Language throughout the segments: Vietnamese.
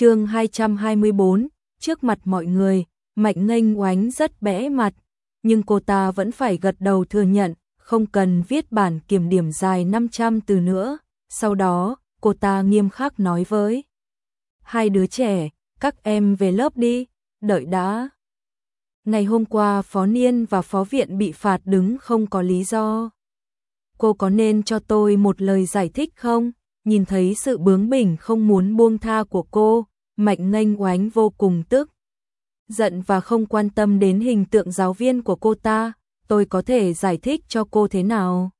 chương 224, trước mặt mọi người, Mạnh Nghênh oánh rất bẽ mặt, nhưng cô ta vẫn phải gật đầu thừa nhận, không cần viết bản kiểm điểm dài 500 từ nữa. Sau đó, cô ta nghiêm khắc nói với hai đứa trẻ, các em về lớp đi, đợi đã. Ngày hôm qua Phó Niên và Phó Viện bị phạt đứng không có lý do. Cô có nên cho tôi một lời giải thích không? Nhìn thấy sự bướng bỉnh không muốn buông tha của cô, Mạnh Nghênh oánh vô cùng tức. Giận và không quan tâm đến hình tượng giáo viên của cô ta, tôi có thể giải thích cho cô thế nào?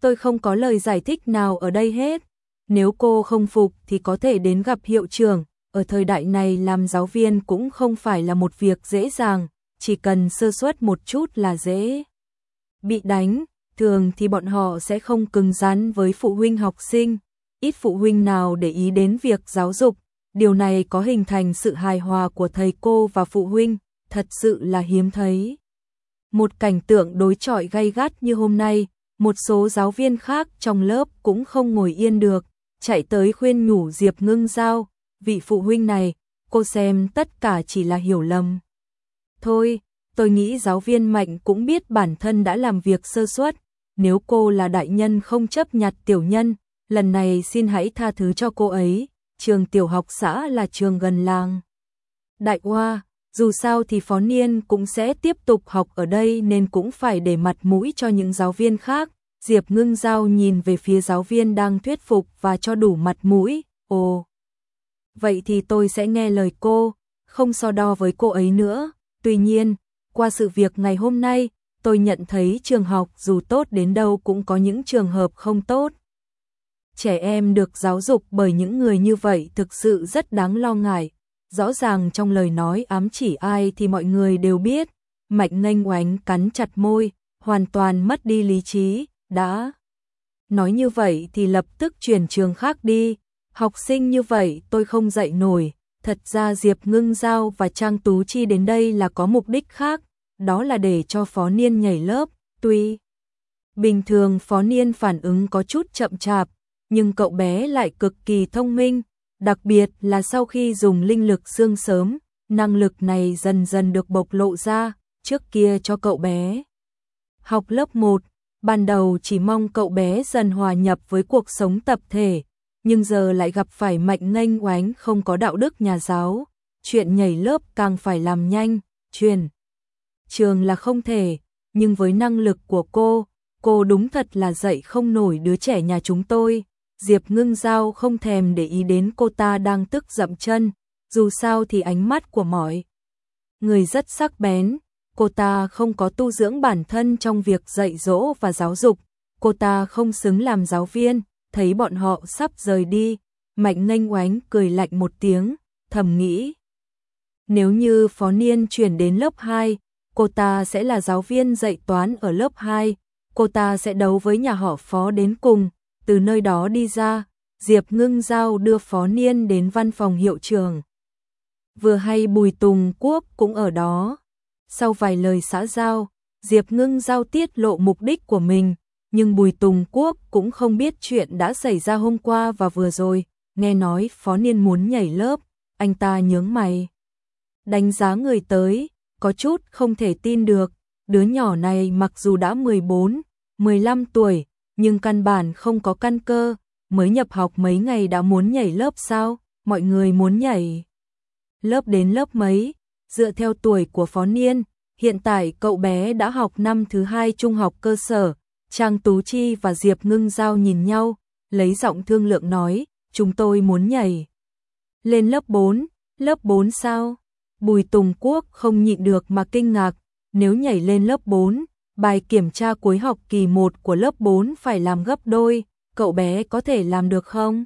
Tôi không có lời giải thích nào ở đây hết. Nếu cô không phục thì có thể đến gặp hiệu trưởng, ở thời đại này làm giáo viên cũng không phải là một việc dễ dàng, chỉ cần sơ suất một chút là dễ. Bị đánh, thường thì bọn họ sẽ không cứng rắn với phụ huynh học sinh, ít phụ huynh nào để ý đến việc giáo dục, điều này có hình thành sự hài hòa của thầy cô và phụ huynh, thật sự là hiếm thấy. Một cảnh tượng đối chọi gay gắt như hôm nay, một số giáo viên khác trong lớp cũng không ngồi yên được, chạy tới khuyên nhủ Diệp Ngưng Giao, vị phụ huynh này, cô xem tất cả chỉ là hiểu lầm. Thôi, tôi nghĩ giáo viên Mạnh cũng biết bản thân đã làm việc sơ suất, nếu cô là đại nhân không chấp nhặt tiểu nhân, lần này xin hãy tha thứ cho cô ấy, trường tiểu học xã là trường gần làng. Đại Hoa, dù sao thì Phó Niên cũng sẽ tiếp tục học ở đây nên cũng phải để mặt mũi cho những giáo viên khác. Diệp ngưng giao nhìn về phía giáo viên đang thuyết phục và cho đủ mặt mũi, ồ. Vậy thì tôi sẽ nghe lời cô, không so đo với cô ấy nữa. Tuy nhiên, qua sự việc ngày hôm nay, tôi nhận thấy trường học dù tốt đến đâu cũng có những trường hợp không tốt. Trẻ em được giáo dục bởi những người như vậy thực sự rất đáng lo ngại. Rõ ràng trong lời nói ám chỉ ai thì mọi người đều biết. Mạnh nghênh oánh cắn chặt môi, hoàn toàn mất đi lý trí, đã. Nói như vậy thì lập tức chuyển trường khác đi, học sinh như vậy tôi không dạy nổi. Thật ra Diệp Ngưng Giao và Trang Tú Chi đến đây là có mục đích khác, đó là để cho Phó Niên nhảy lớp, tuy bình thường Phó Niên phản ứng có chút chậm chạp, nhưng cậu bé lại cực kỳ thông minh, đặc biệt là sau khi dùng linh lực xương sớm, năng lực này dần dần được bộc lộ ra, trước kia cho cậu bé. Học lớp 1, ban đầu chỉ mong cậu bé dần hòa nhập với cuộc sống tập thể, nhưng giờ lại gặp phải mạnh nghênh oánh không có đạo đức nhà giáo, chuyện nhảy lớp càng phải làm nhanh, truyền. Trường là không thể, nhưng với năng lực của cô, cô đúng thật là dạy không nổi đứa trẻ nhà chúng tôi. Diệp ngưng dao không thèm để ý đến cô ta đang tức dậm chân, dù sao thì ánh mắt của mọi người rất sắc bén, cô ta không có tu dưỡng bản thân trong việc dạy dỗ và giáo dục, cô ta không xứng làm giáo viên, thấy bọn họ sắp rời đi, mạnh nghênh oánh cười lạnh một tiếng, thầm nghĩ. Nếu như Phó Niên chuyển đến lớp 2, cô ta sẽ là giáo viên dạy toán ở lớp 2, cô ta sẽ đấu với nhà họ Phó đến cùng, từ nơi đó đi ra, Diệp Ngưng Giao đưa Phó Niên đến văn phòng hiệu trường. Vừa hay Bùi Tùng Quốc cũng ở đó. Sau vài lời xã giao, Diệp Ngưng Giao tiết lộ mục đích của mình, nhưng Bùi Tùng Quốc cũng không biết chuyện đã xảy ra hôm qua và vừa rồi, nghe nói Phó Niên muốn nhảy lớp, anh ta nhướng mày. Đánh giá người tới, có chút không thể tin được, đứa nhỏ này mặc dù đã 14, 15 tuổi, nhưng căn bản không có căn cơ, mới nhập học mấy ngày đã muốn nhảy lớp sao, mọi người muốn nhảy. Lớp đến lớp mấy, dựa theo tuổi của Phó Niên, hiện tại cậu bé đã học năm thứ hai trung học cơ sở, Trang Tú Chi và Diệp Ngưng Giao nhìn nhau, lấy giọng thương lượng nói, chúng tôi muốn nhảy. Lên lớp 4, lớp 4 sao? Bùi Tùng Quốc không nhịn được mà kinh ngạc, nếu nhảy lên lớp 4, bài kiểm tra cuối học kỳ 1 của lớp 4 phải làm gấp đôi, cậu bé có thể làm được không?